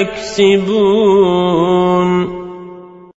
يكسبون.